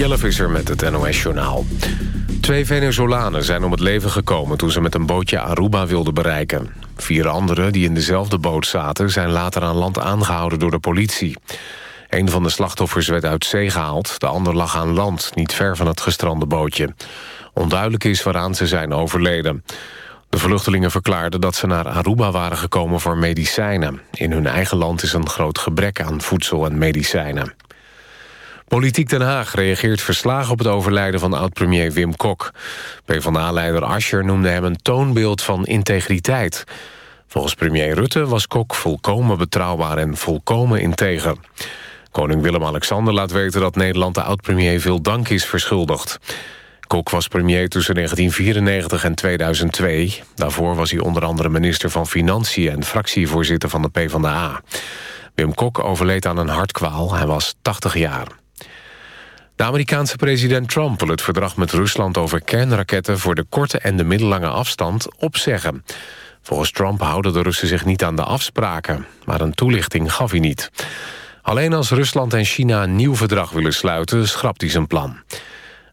Jelle Visser met het NOS-journaal. Twee Venezolanen zijn om het leven gekomen toen ze met een bootje Aruba wilden bereiken. Vier anderen die in dezelfde boot zaten zijn later aan land aangehouden door de politie. Een van de slachtoffers werd uit zee gehaald, de ander lag aan land, niet ver van het gestrande bootje. Onduidelijk is waaraan ze zijn overleden. De vluchtelingen verklaarden dat ze naar Aruba waren gekomen voor medicijnen. In hun eigen land is een groot gebrek aan voedsel en medicijnen. Politiek Den Haag reageert verslagen op het overlijden van oud-premier Wim Kok. PvdA-leider Ascher noemde hem een toonbeeld van integriteit. Volgens premier Rutte was Kok volkomen betrouwbaar en volkomen integer. Koning Willem-Alexander laat weten dat Nederland de oud-premier veel dank is verschuldigd. Kok was premier tussen 1994 en 2002. Daarvoor was hij onder andere minister van Financiën... en fractievoorzitter van de PvdA. Wim Kok overleed aan een hartkwaal. Hij was 80 jaar. De Amerikaanse president Trump wil het verdrag met Rusland... over kernraketten voor de korte en de middellange afstand opzeggen. Volgens Trump houden de Russen zich niet aan de afspraken... maar een toelichting gaf hij niet. Alleen als Rusland en China een nieuw verdrag willen sluiten... schrapt hij zijn plan.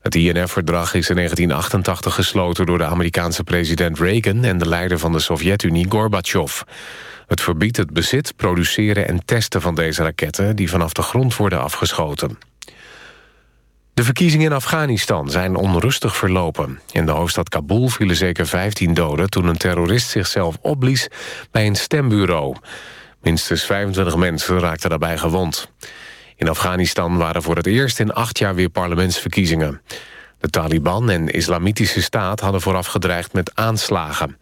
Het INF-verdrag is in 1988 gesloten door de Amerikaanse president Reagan... en de leider van de Sovjet-Unie Gorbachev. Het verbiedt het bezit, produceren en testen van deze raketten... die vanaf de grond worden afgeschoten. De verkiezingen in Afghanistan zijn onrustig verlopen. In de hoofdstad Kabul vielen zeker 15 doden... toen een terrorist zichzelf opblies bij een stembureau. Minstens 25 mensen raakten daarbij gewond. In Afghanistan waren voor het eerst in acht jaar weer parlementsverkiezingen. De Taliban en Islamitische Staat hadden vooraf gedreigd met aanslagen.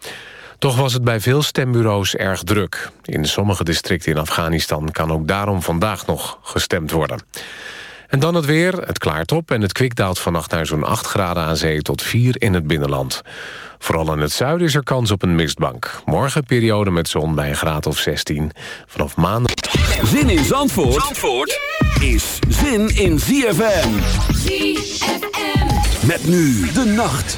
Toch was het bij veel stembureaus erg druk. In sommige districten in Afghanistan kan ook daarom vandaag nog gestemd worden. En dan het weer. Het klaart op en het kwik daalt vannacht naar zo'n 8 graden aan zee tot 4 in het binnenland. Vooral in het zuiden is er kans op een mistbank. Morgen periode met zon bij een graad of 16. Vanaf maandag... Zin in Zandvoort, Zandvoort is zin in ZFM. ZFM. Met nu de nacht.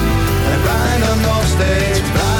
Bijna nog steeds. blij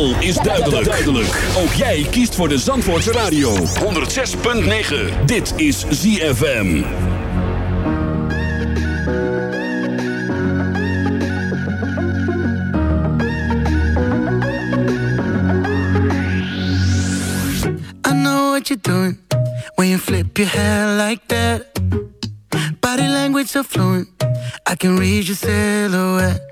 is duidelijk. duidelijk. Ook jij kiest voor de Zandvoortse Radio. 106.9. Dit is ZFM. I know what you're doing. When you flip your hair like that. Body language so fluent. I can read your silhouette.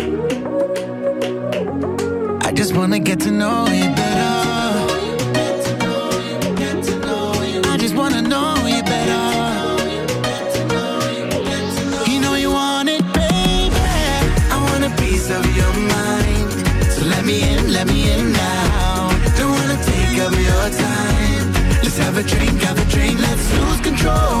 I just wanna get to know you better. I just wanna know you better. You know you want it, baby. I want a piece of your mind. So let me in, let me in now. Don't wanna take up your time. Let's have a drink, have a drink. Let's lose control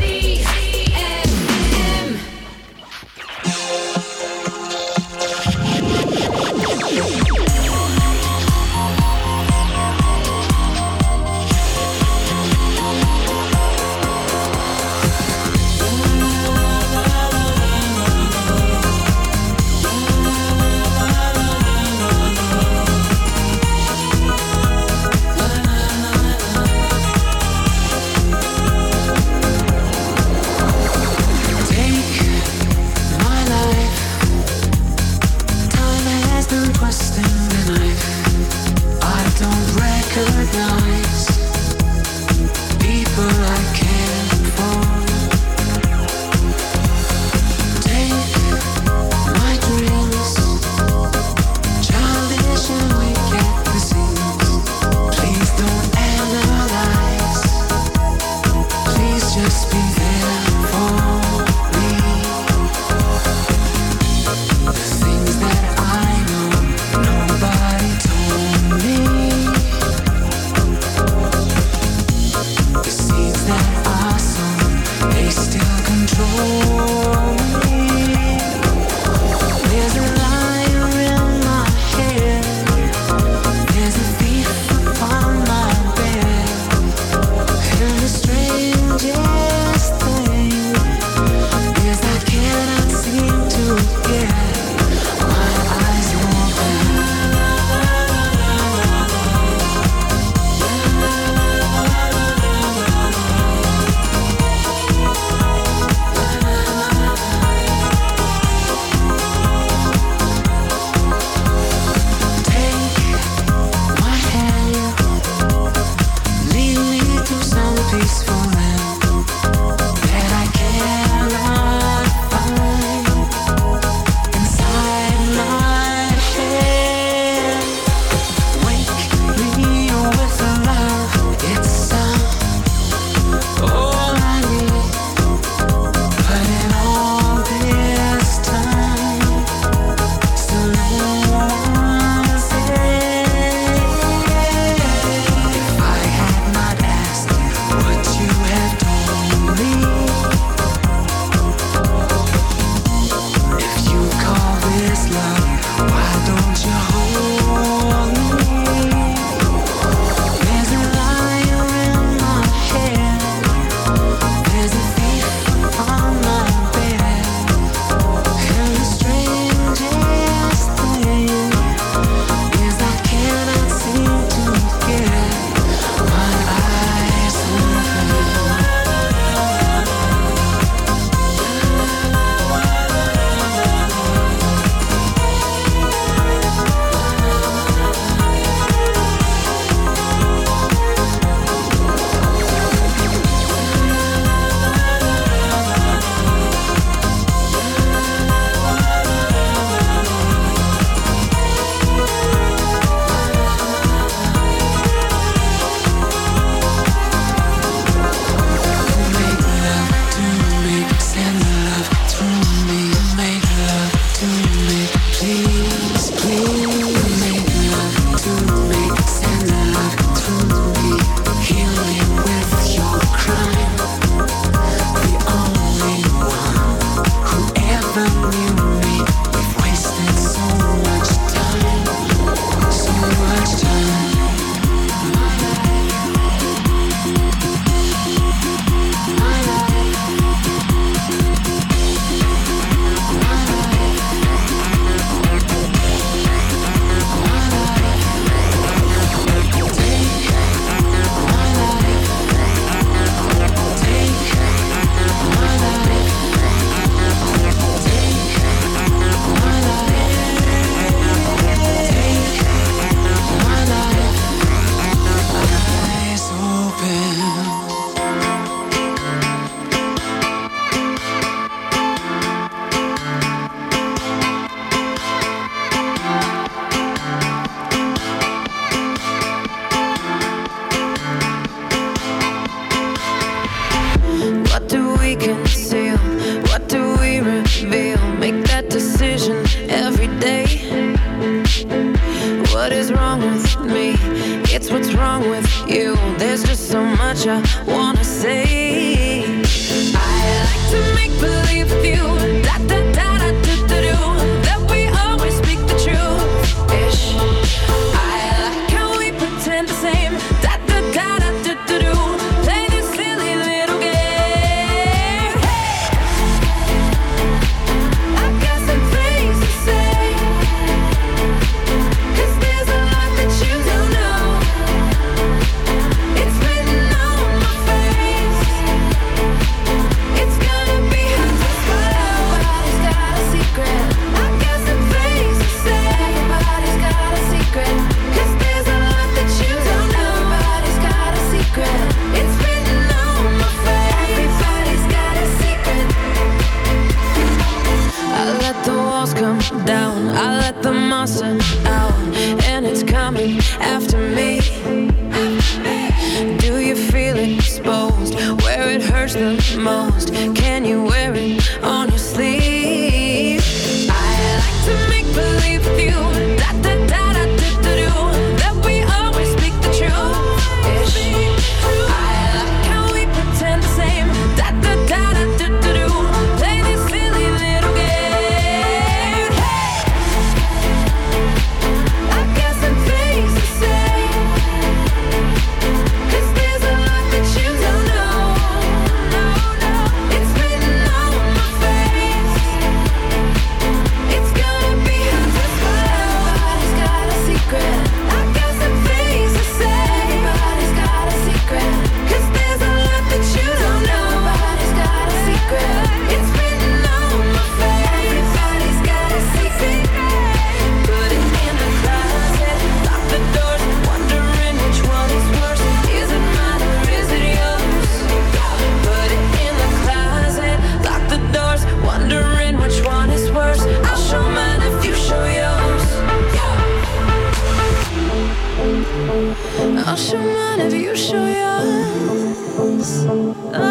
Oh.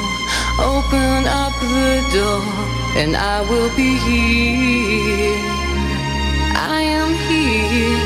Open up the door and I will be here. I am here.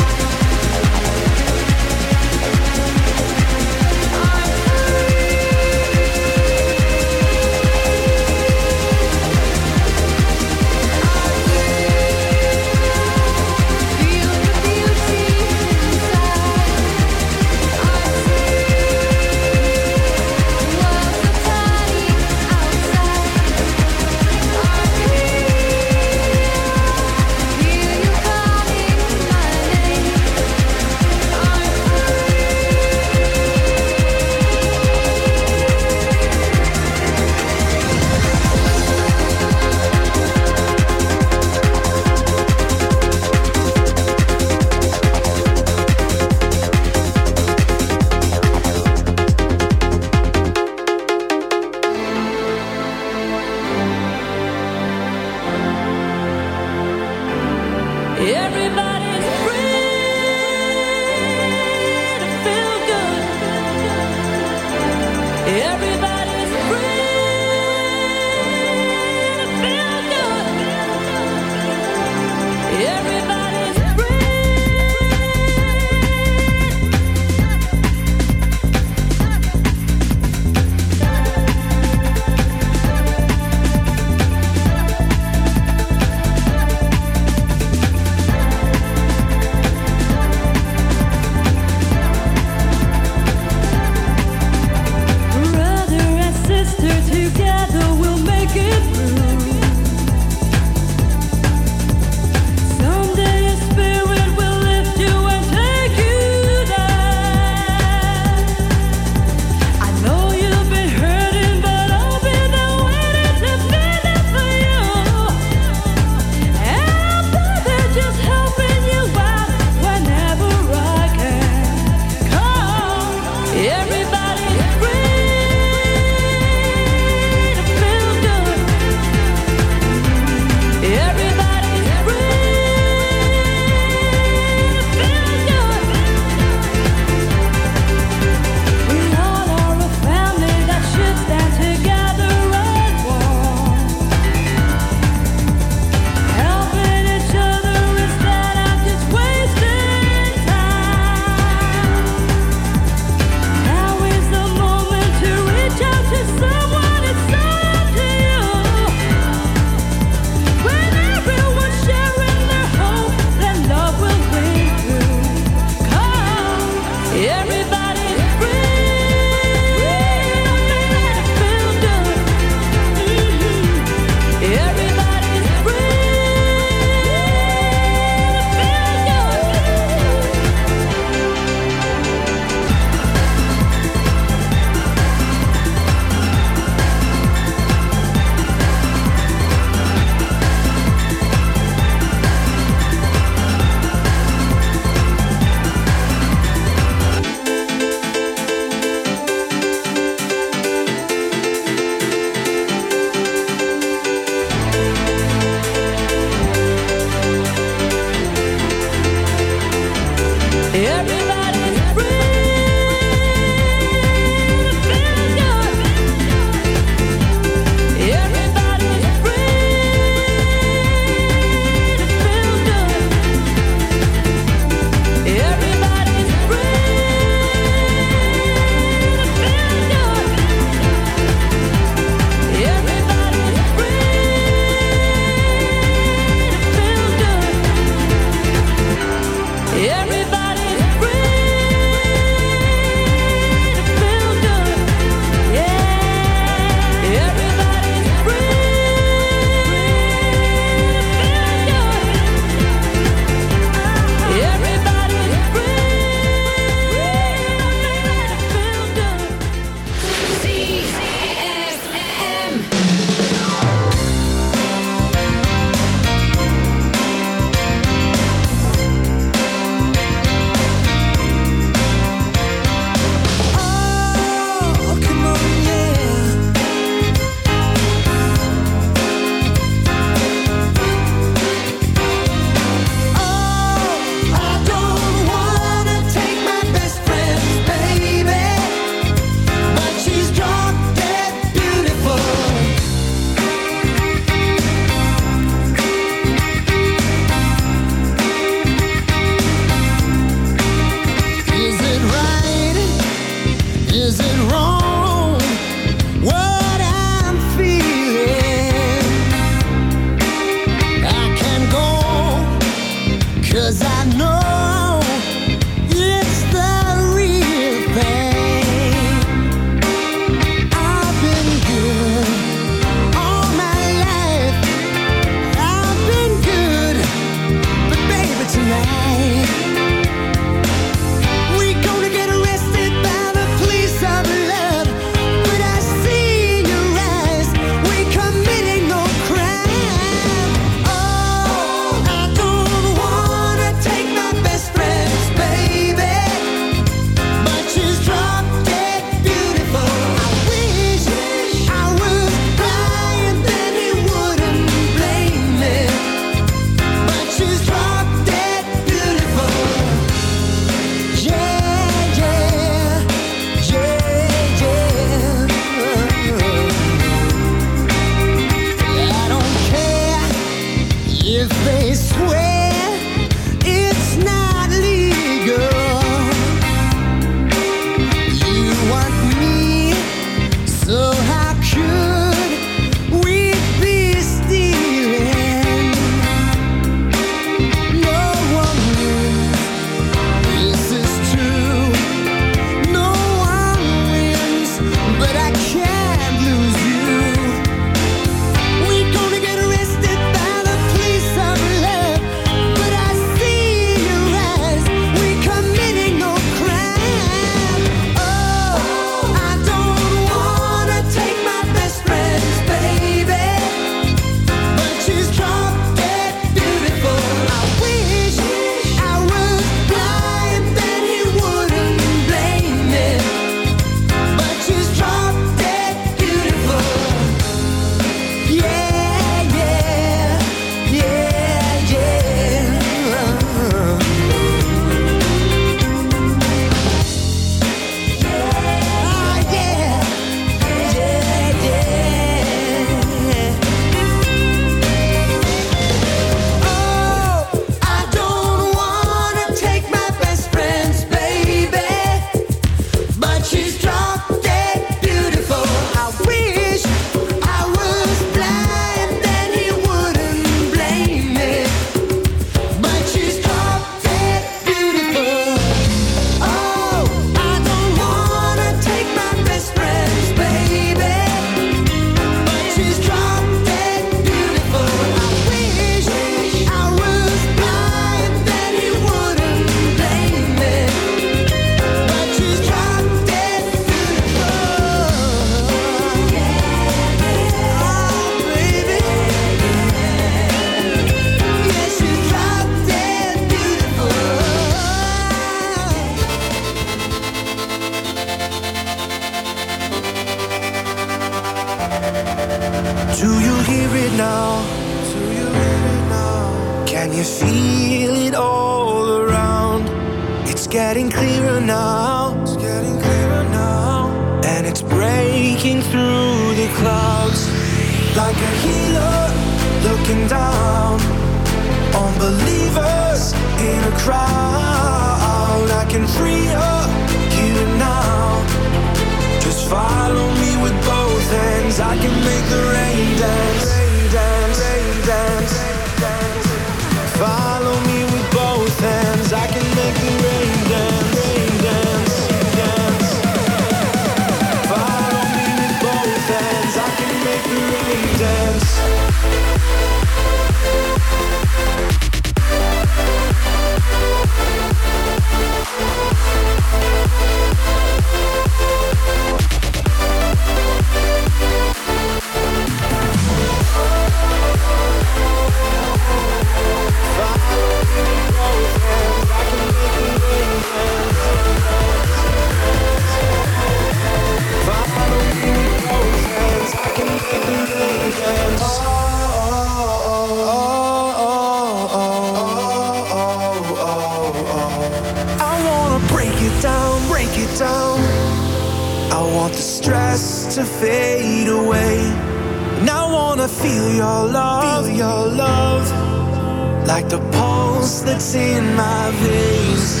Like the pulse that's in my veins.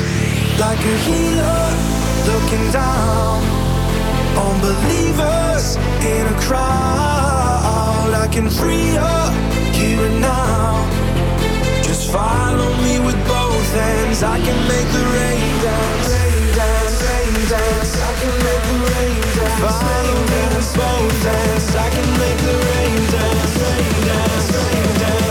Like a healer looking down on believers in a crowd. I can free up you now. Just follow me with both hands. I can make the rain dance. Rain dance, rain dance. I can make the rain dance. Follow me with both hands. I can make the rain dance. Rain dance, rain dance.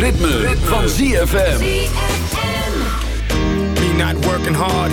ritme, ritme. van ZFM. Me not working hard.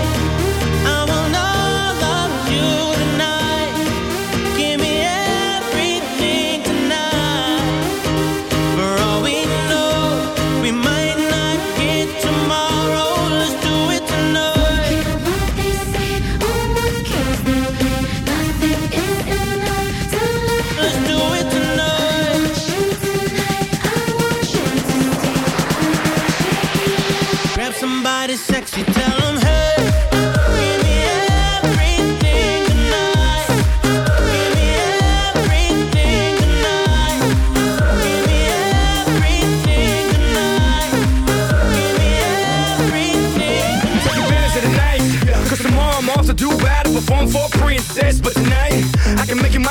she tells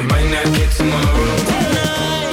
We might not get tomorrow. tonight.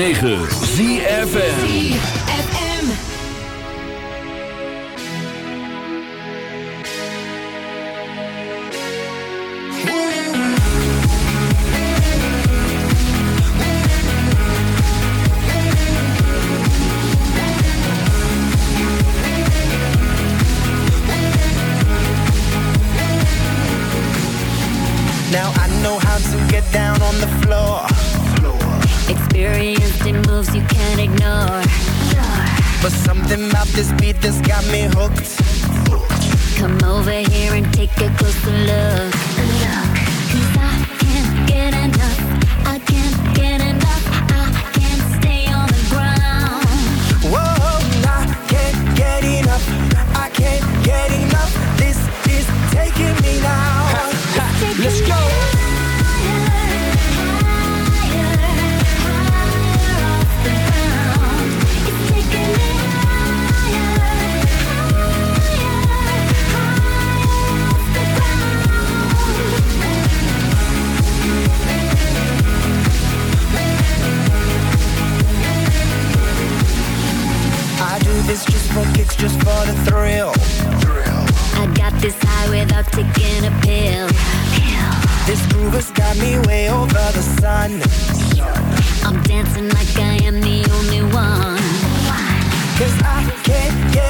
9. about taking a pill. pill. This groove has got me way over the sun. I'm dancing like I am the only one. Cause I can't get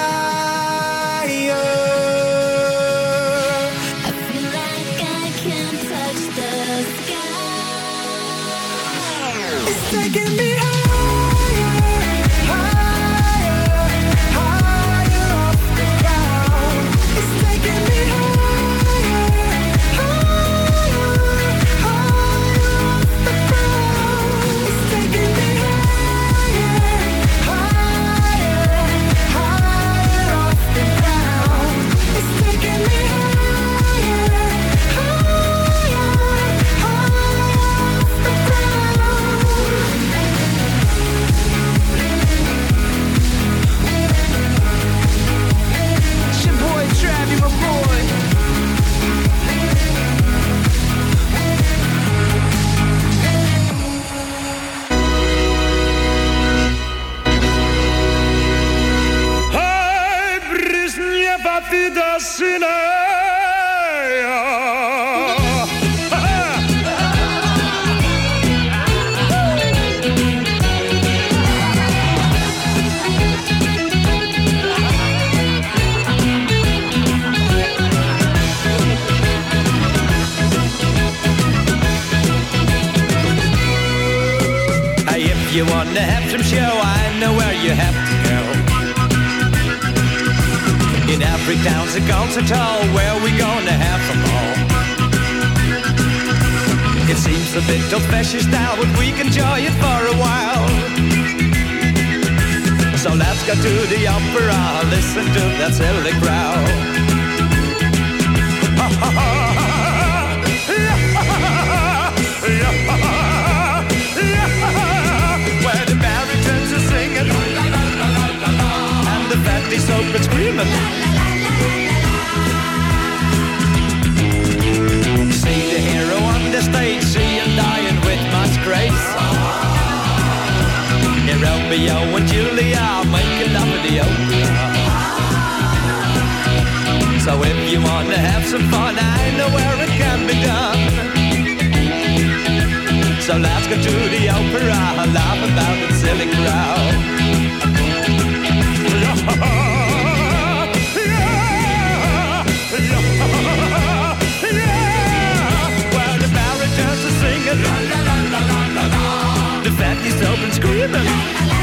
demon.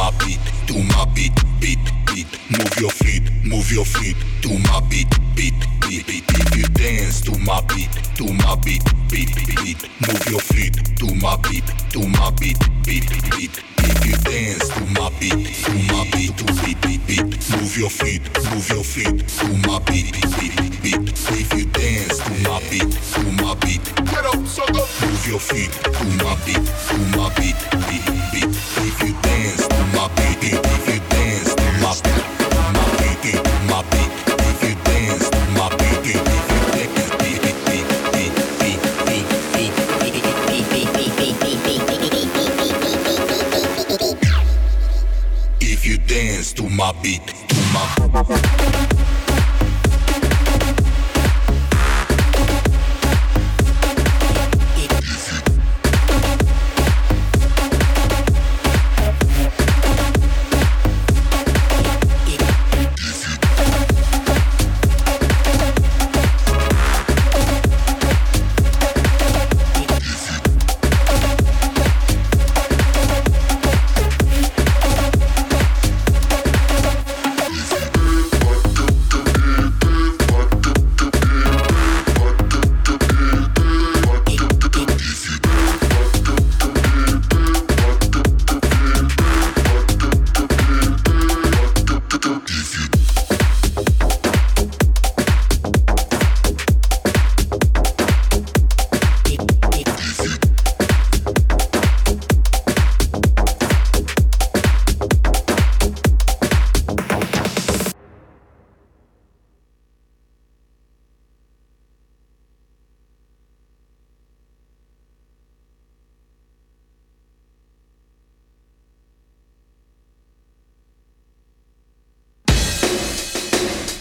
My beat, to my beat, beat, beat. Move your feet, move your feet to my beat, beat, beat, beat. If you dance to my beat, to my beat, beat, beat. Move your feet to my beat, to my beat, beat, beat. If you dance to my beat, to my beat, to beat, beat, beat. Move your feet, move your feet to my beat, beat, beat. If you dance to my beat, to my beat, get up, sucker. Move your feet to my beat, to my beat, beat, beat. If you dance to my biggest, my beat, if you dance my beat, if you dance to my beat, to my